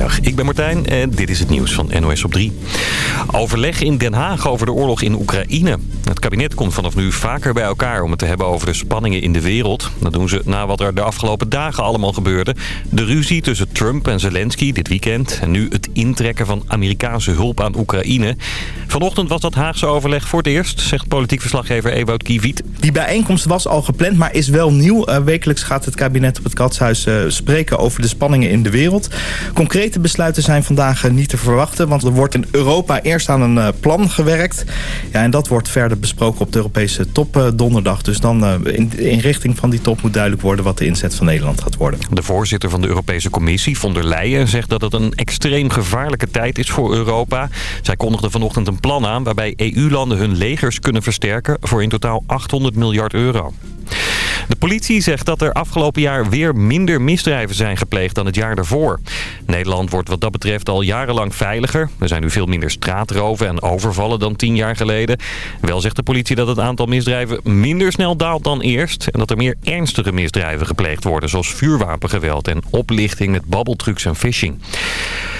Ik ben Martijn en dit is het nieuws van NOS op 3. Overleg in Den Haag over de oorlog in Oekraïne. Het kabinet komt vanaf nu vaker bij elkaar om het te hebben over de spanningen in de wereld. Dat doen ze na wat er de afgelopen dagen allemaal gebeurde. De ruzie tussen Trump en Zelensky dit weekend. En nu het intrekken van Amerikaanse hulp aan Oekraïne. Vanochtend was dat Haagse overleg voor het eerst, zegt politiek verslaggever Ewout Kiviet. Die bijeenkomst was al gepland, maar is wel nieuw. Uh, wekelijks gaat het kabinet op het Katshuis uh, spreken over de spanningen in de wereld. Concrete besluiten zijn vandaag uh, niet te verwachten, want er wordt in Europa eerst aan een plan gewerkt. Ja, en dat wordt verder besproken op de Europese top donderdag. Dus dan in, in richting van die top moet duidelijk worden wat de inzet van Nederland gaat worden. De voorzitter van de Europese Commissie, von der Leyen, zegt dat het een extreem gevaarlijke tijd is voor Europa. Zij kondigde vanochtend een plan aan waarbij EU-landen hun legers kunnen versterken voor in totaal 800 miljard euro. De politie zegt dat er afgelopen jaar weer minder misdrijven zijn gepleegd dan het jaar daarvoor. Nederland wordt wat dat betreft al jarenlang veiliger. Er zijn nu veel minder straatroven en overvallen dan tien jaar geleden. Wel zegt de politie dat het aantal misdrijven minder snel daalt dan eerst. En dat er meer ernstige misdrijven gepleegd worden. Zoals vuurwapengeweld en oplichting met babbeltrucs en phishing.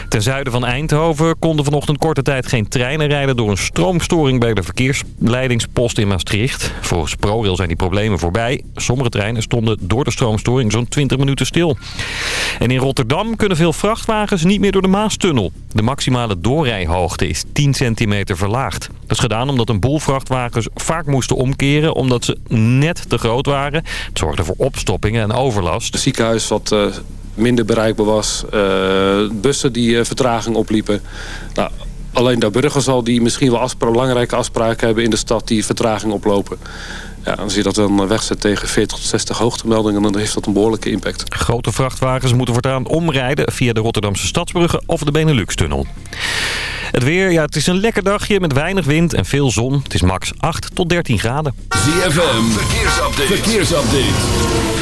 Ten zuiden van Eindhoven konden vanochtend korte tijd geen treinen rijden... door een stroomstoring bij de verkeersleidingspost in Maastricht. Volgens ProRail zijn die problemen voorbij. Sommige treinen stonden door de stroomstoring zo'n 20 minuten stil. En in Rotterdam kunnen veel vrachtwagens niet meer door de Maastunnel. De maximale doorrijhoogte is 10 centimeter verlaagd. Dat is gedaan omdat een boel vrachtwagens vaak moesten omkeren... omdat ze net te groot waren. Het zorgde voor opstoppingen en overlast. Het ziekenhuis wat... Uh minder bereikbaar was. Uh, bussen die uh, vertraging opliepen. Nou, alleen de burgers al die misschien wel afspra belangrijke afspraken hebben in de stad die vertraging oplopen. Ja, als je dat dan wegzet tegen 40 tot 60 hoogtemeldingen... dan heeft dat een behoorlijke impact. Grote vrachtwagens moeten voortaan omrijden... via de Rotterdamse Stadsbruggen of de Benelux-tunnel. Het weer, ja, het is een lekker dagje met weinig wind en veel zon. Het is max 8 tot 13 graden. ZFM, verkeersupdate. verkeersupdate.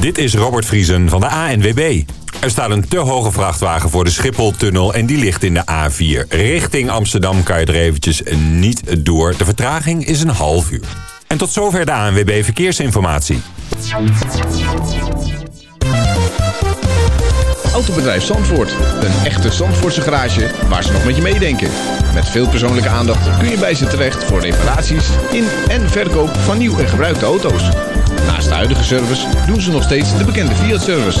Dit is Robert Vriesen van de ANWB. Er staat een te hoge vrachtwagen voor de Schipholtunnel en die ligt in de A4. Richting Amsterdam kan je er eventjes niet door. De vertraging is een half uur. En tot zover de ANWB Verkeersinformatie. Autobedrijf Zandvoort. Een echte Zandvoortse garage waar ze nog met je meedenken. Met veel persoonlijke aandacht kun je bij ze terecht voor reparaties in en verkoop van nieuw en gebruikte auto's. Naast de huidige service doen ze nog steeds de bekende Fiat-service.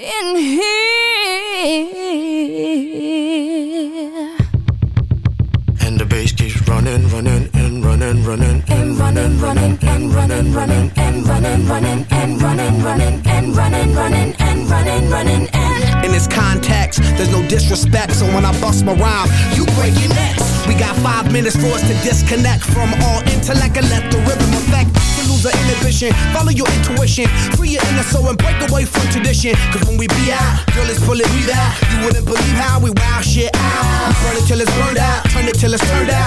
In here. And the bass keeps running, running, running, running, and running, running, and running, running, and running, running, and running, running, and running, running, and running, running, and. In this context, there's no disrespect, so when I bust my rhyme, you break your necks. We got five minutes for us to disconnect from all intellect and let the rhythm affect lose inhibition. Follow your intuition, free your inner soul and break away from tradition. Cause when we be out, girl, it's pulling me out. You wouldn't believe how we wow shit out. Burn it till it's burned out, turn it till it's turned out.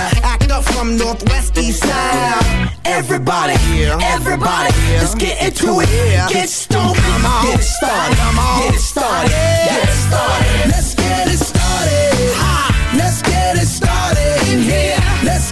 From Northwest East Side. Everybody, everybody, let's get into it. Get stoked, get it started, get it started, get it started. Let's get it started. Let's get it started in here. Let's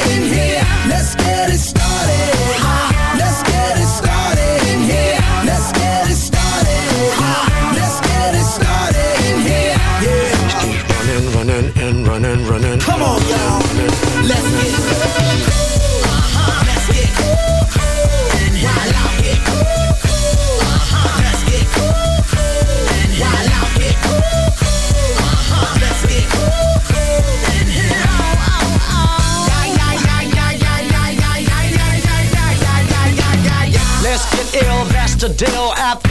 Let's get cool. Uh-huh. Let's get cool. cool. And while get cool. cool. Uh-huh. Let's get cool. cool. And while get cool. cool. Uh-huh. Let's get cool. cool. And Let's get ill. That's the deal. After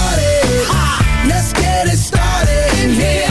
In here.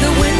the wind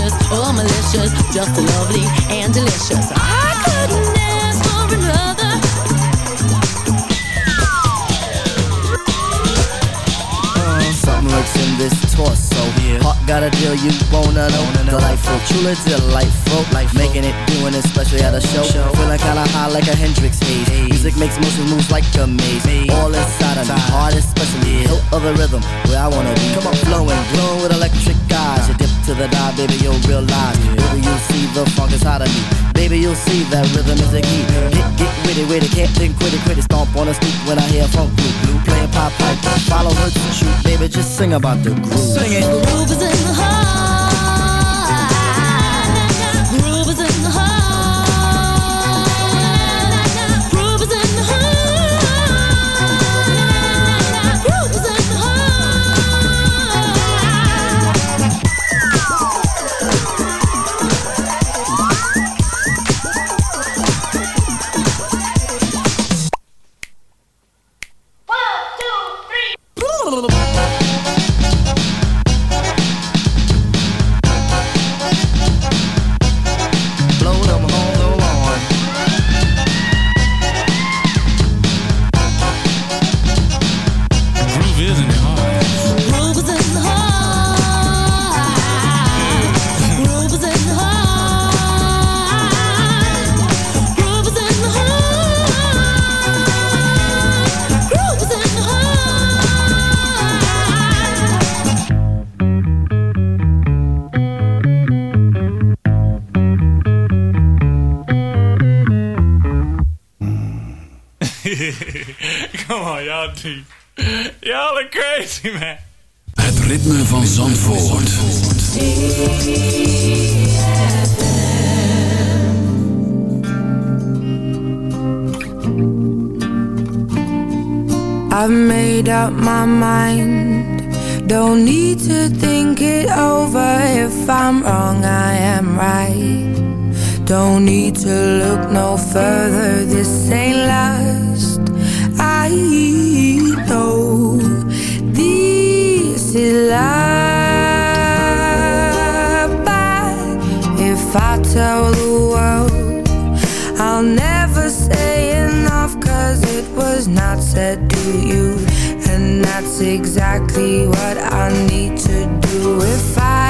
Vicious or oh, malicious, just lovely and delicious. I couldn't ask for another. Uh, something lurks in this torso. Heart got a deal you wanna know. Delightful, truly delightful. Life Making it, doing it, especially at a show. Feeling kinda high like a Hendrix haze. Music makes motion moves like a maze. All inside of me, heart especially. Hilt of the rhythm, where I wanna be. Come on, flowing, glowing with electric eyes. Uh-huh. Dip to the dive, baby, you'll realize. Baby, you'll see the funk inside of me. Baby, you'll see that rhythm is the key. Get, get with it, can't think, quit it, quit it. Stomp on the street when I hear funk blue, blue playing pop pipe. Follow her to shoot, baby, just sing about the groove. Sing it. Groove is in the heart. Come on, y'all deep. Y'all are crazy, man. Het ritme van Zandvoort. I've made up my mind. Don't need to think it over. If I'm wrong, I am right. Don't need to look no further. This ain't last. Know this is love. But if I tell the world, I'll never say enough cause it was not said to you And that's exactly what I need to do if I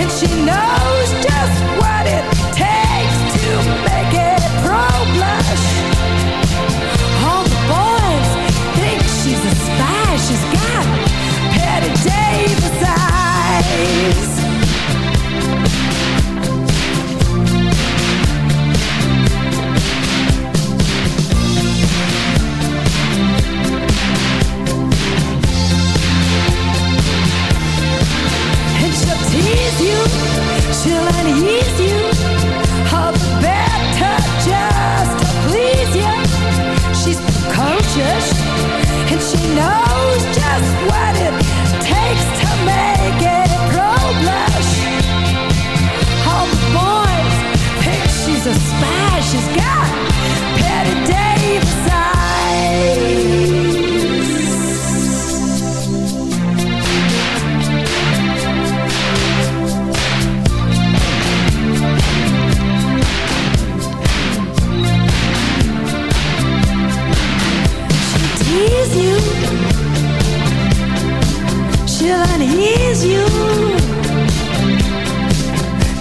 and she knows just what it takes to make it blush. All the boys think she's a spy. She's got Davis eyes.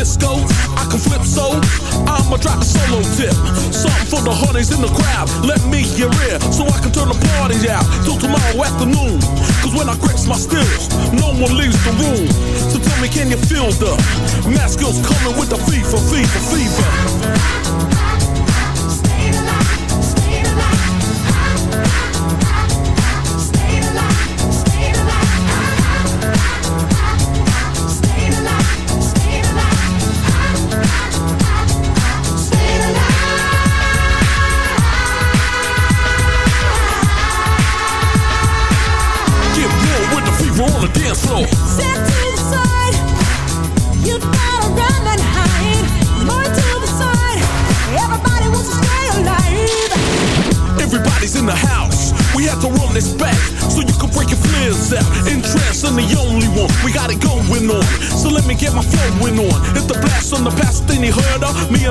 Disco, I can flip so I'ma drop the solo tip. Something for the honeys in the crowd. Let me get in so I can turn the party out till tomorrow afternoon. Cause when I grips my stills, no one leaves the room. So tell me, can you feel the mask coming with the fever, fever, fever?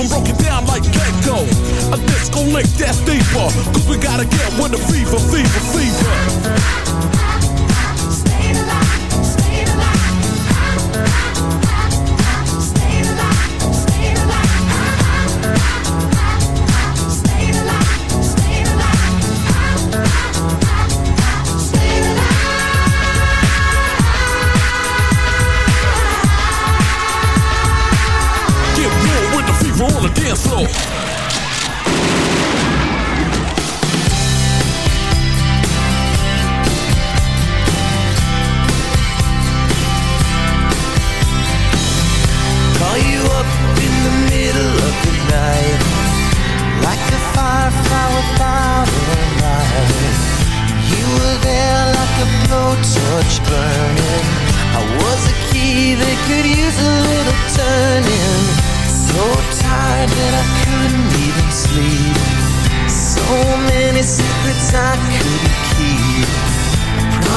I'm broken down like Gecko. A disco link that's deeper. Cause we gotta get with the fever, fever, fever.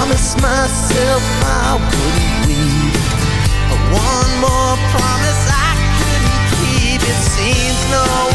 promised myself I wouldn't leave. One more promise I couldn't keep. It seems no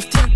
to